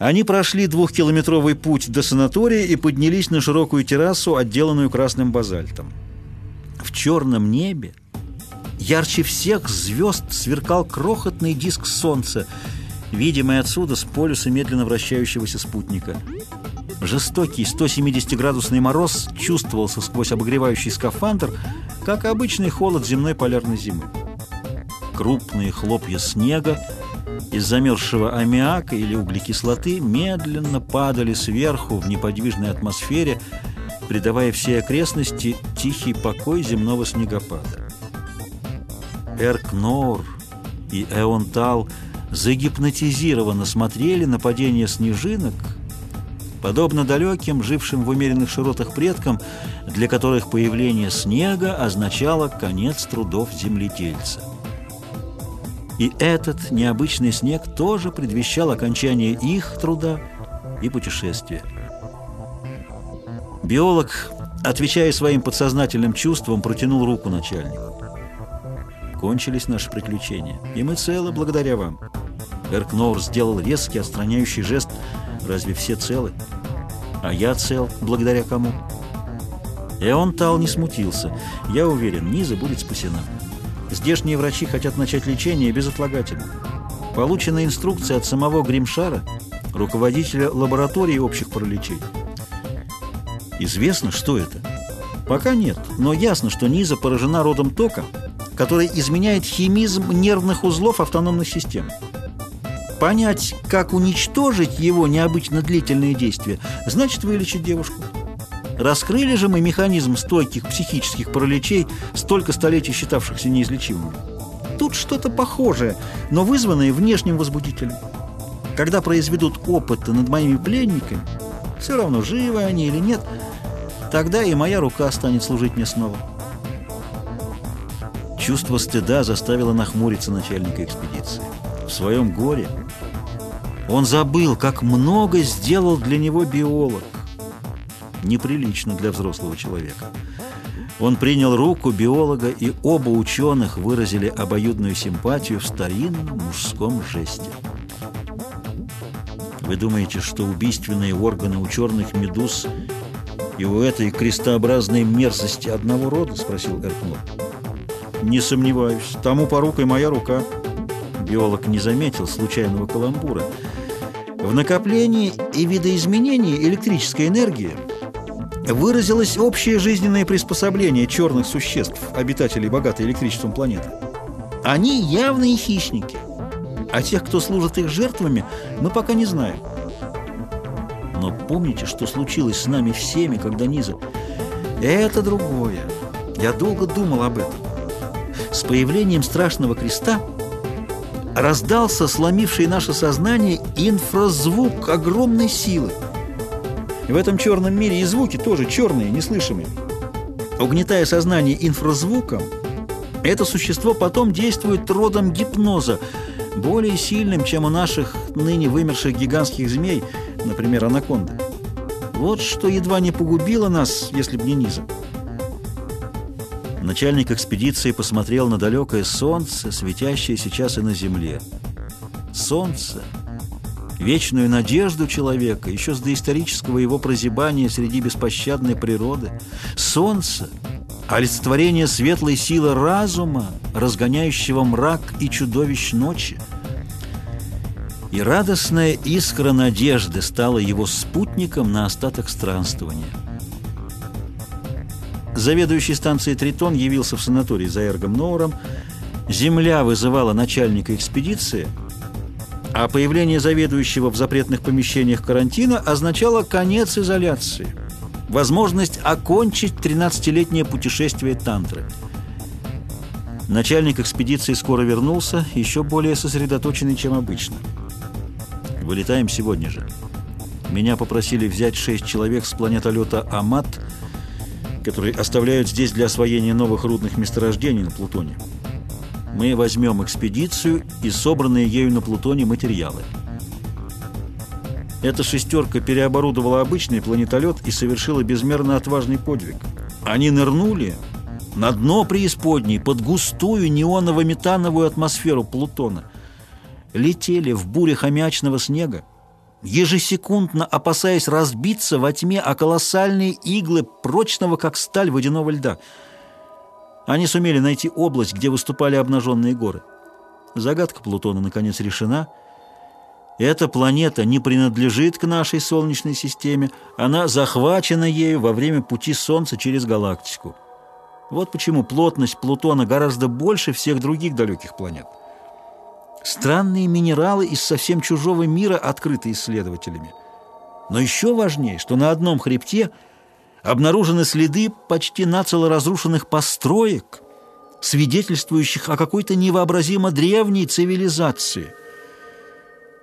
Они прошли двухкилометровый путь до санатория и поднялись на широкую террасу, отделанную красным базальтом. В черном небе ярче всех звезд сверкал крохотный диск солнца, видимый отсюда с полюса медленно вращающегося спутника. Жестокий 170-градусный мороз чувствовался сквозь обогревающий скафандр, как обычный холод земной полярной зимы. Крупные хлопья снега из замерзшего аммиака или углекислоты медленно падали сверху в неподвижной атмосфере, придавая всей окрестности тихий покой земного снегопада. Эркнор и Эонтал загипнотизированно смотрели на падение снежинок, подобно далеким, жившим в умеренных широтах предкам, для которых появление снега означало конец трудов земледельца. И этот необычный снег тоже предвещал окончание их труда и путешествия. Биолог, отвечая своим подсознательным чувствам, протянул руку начальнику. Кончились наши приключения, и мы целы благодаря вам. Эркнор сделал резкий, отстраняющий жест. Разве все целы? А я цел, благодаря кому? И он Тал не смутился. Я уверен, Низа будет спасена. Здешние врачи хотят начать лечение безотлагательно. Получена инструкция от самого Гримшара, руководителя лаборатории общих параличей. Известно, что это? Пока нет, но ясно, что Низа поражена родом тока, который изменяет химизм нервных узлов автономной системы. Понять, как уничтожить его необычно длительные действия, значит вылечить девушку. Раскрыли же мы механизм стойких психических параличей, столько столетий считавшихся неизлечимыми. Тут что-то похожее, но вызванное внешним возбудителем. Когда произведут опыты над моими пленниками, все равно, живы они или нет, тогда и моя рука станет служить мне снова. Чувство стыда заставило нахмуриться начальника экспедиции. В своем горе он забыл, как много сделал для него биолог неприлично для взрослого человека. Он принял руку биолога, и оба ученых выразили обоюдную симпатию в старинном мужском жесте. Вы думаете, что убийственные органы у черных медуз и у этой крестообразной мерзости одного рода? Спросил Эркнор. Не сомневаюсь. Тому порукой моя рука. Биолог не заметил случайного каламбура. В накоплении и видоизменении электрической энергии – выразилось общее жизненное приспособление черных существ, обитателей богатой электричеством планеты. Они явные хищники, а тех, кто служит их жертвами, мы пока не знаем. Но помните, что случилось с нами всеми, когда Низа... Это другое. Я долго думал об этом. С появлением страшного креста раздался сломивший наше сознание инфразвук огромной силы. В этом черном мире и звуки тоже черные, неслышимые. Угнетая сознание инфразвуком, это существо потом действует родом гипноза, более сильным, чем у наших ныне вымерших гигантских змей, например, анаконды. Вот что едва не погубило нас, если б не низа. Начальник экспедиции посмотрел на далекое солнце, светящее сейчас и на земле. Солнце — вечную надежду человека, еще с доисторического его прозябания среди беспощадной природы. Солнце – олицетворение светлой силы разума, разгоняющего мрак и чудовищ ночи. И радостная искра надежды стала его спутником на остаток странствования. Заведующий станцией «Тритон» явился в санаторий за Эргом Ноуром. Земля вызывала начальника экспедиции – а появление заведующего в запретных помещениях карантина означало конец изоляции, возможность окончить 13-летнее путешествие тантры. Начальник экспедиции скоро вернулся, еще более сосредоточенный, чем обычно. Вылетаем сегодня же. Меня попросили взять шесть человек с планетолета Амат, которые оставляют здесь для освоения новых рудных месторождений на Плутоне мы возьмем экспедицию и собранные ею на Плутоне материалы. Эта шестерка переоборудовала обычный планетолет и совершила безмерно отважный подвиг. Они нырнули на дно преисподней под густую неоново-метановую атмосферу Плутона. Летели в буре хомячного снега, ежесекундно опасаясь разбиться во тьме о колоссальные иглы прочного, как сталь водяного льда. Они сумели найти область, где выступали обнаженные горы. Загадка Плутона наконец решена. Эта планета не принадлежит к нашей Солнечной системе, она захвачена ею во время пути Солнца через галактику. Вот почему плотность Плутона гораздо больше всех других далеких планет. Странные минералы из совсем чужого мира открыты исследователями. Но еще важнее, что на одном хребте обнаружены следы почти нацело разрушенных построек, свидетельствующих о какой-то невообразимо древней цивилизации.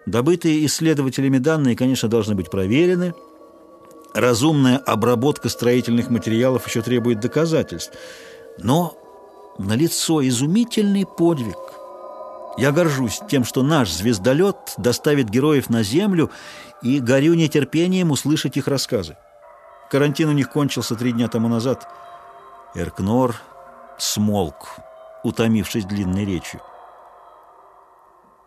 Добытые исследователями данные, конечно, должны быть проверены. Разумная обработка строительных материалов еще требует доказательств. Но налицо изумительный подвиг – я горжусь тем, что наш звездолет доставит героев на Землю и горю нетерпением услышать их рассказы. Карантин у них кончился три дня тому назад. Эркнор смолк, утомившись длинной речью.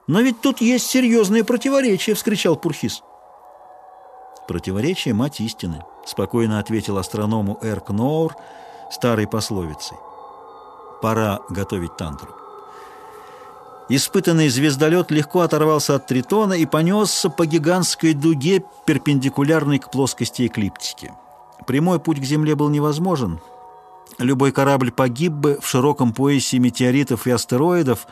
«Но ведь тут есть серьезные противоречия!» — вскричал Пурхис. «Противоречие — мать истины», — спокойно ответил астроному Эркнор старой пословицей. «Пора готовить тантру». Испытанный звездолет легко оторвался от Тритона и понесся по гигантской дуге, перпендикулярной к плоскости эклиптики. Прямой путь к Земле был невозможен. Любой корабль погиб бы в широком поясе метеоритов и астероидов,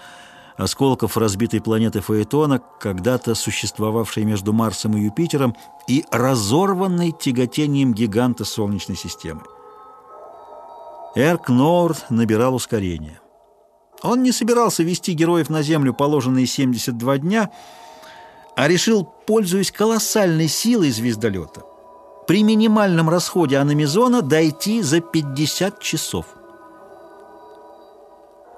осколков разбитой планеты Фаэтона, когда-то существовавшей между Марсом и Юпитером, и разорванной тяготением гиганта Солнечной системы. Эрк Норд набирал ускорение. Он не собирался вести героев на Землю положенные 72 дня, а решил, пользуясь колоссальной силой звездолета, при минимальном расходе аномизона дойти за 50 часов.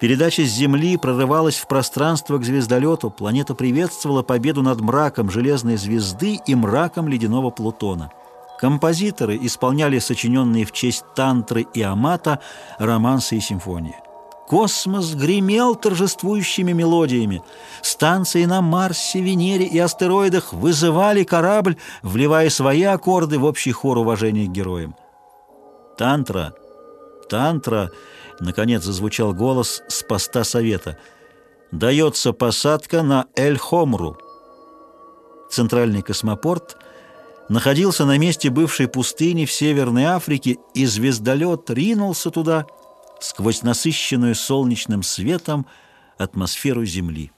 Передача с Земли прорывалась в пространство к звездолету. Планета приветствовала победу над мраком железной звезды и мраком ледяного Плутона. Композиторы исполняли сочиненные в честь Тантры и Амата романсы и симфонии. Космос гремел торжествующими мелодиями. Станции на Марсе, Венере и астероидах вызывали корабль, вливая свои аккорды в общий хор уважения к героям. «Тантра! Тантра!» — наконец зазвучал голос с поста совета. «Дается посадка на Эль-Хомру». Центральный космопорт находился на месте бывшей пустыни в Северной Африке, и звездолет ринулся туда — сквозь насыщенную солнечным светом атмосферу Земли.